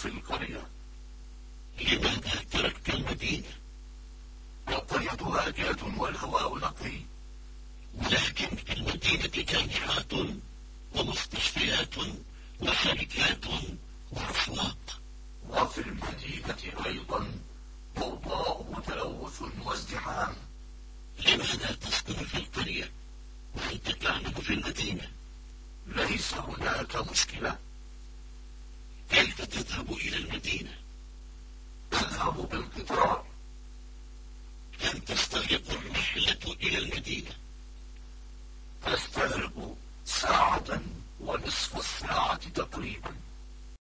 في القرية. لماذا تركت المدينة. القرية هادئة والهواء نقي. ولكن في المدينة جامعات ومستشفيات وشركات وأسواق وفي المدينة أيضا ضوضاء وتلوث وازدحام. لماذا تسكن في القرية؟ وأنت تعمل في المدينة. ليس هناك مشكلة. الكبرى. كم تستغرق الرحلة إلى المدينة. تستغرق ساعة ونصف الساعة تقريبا.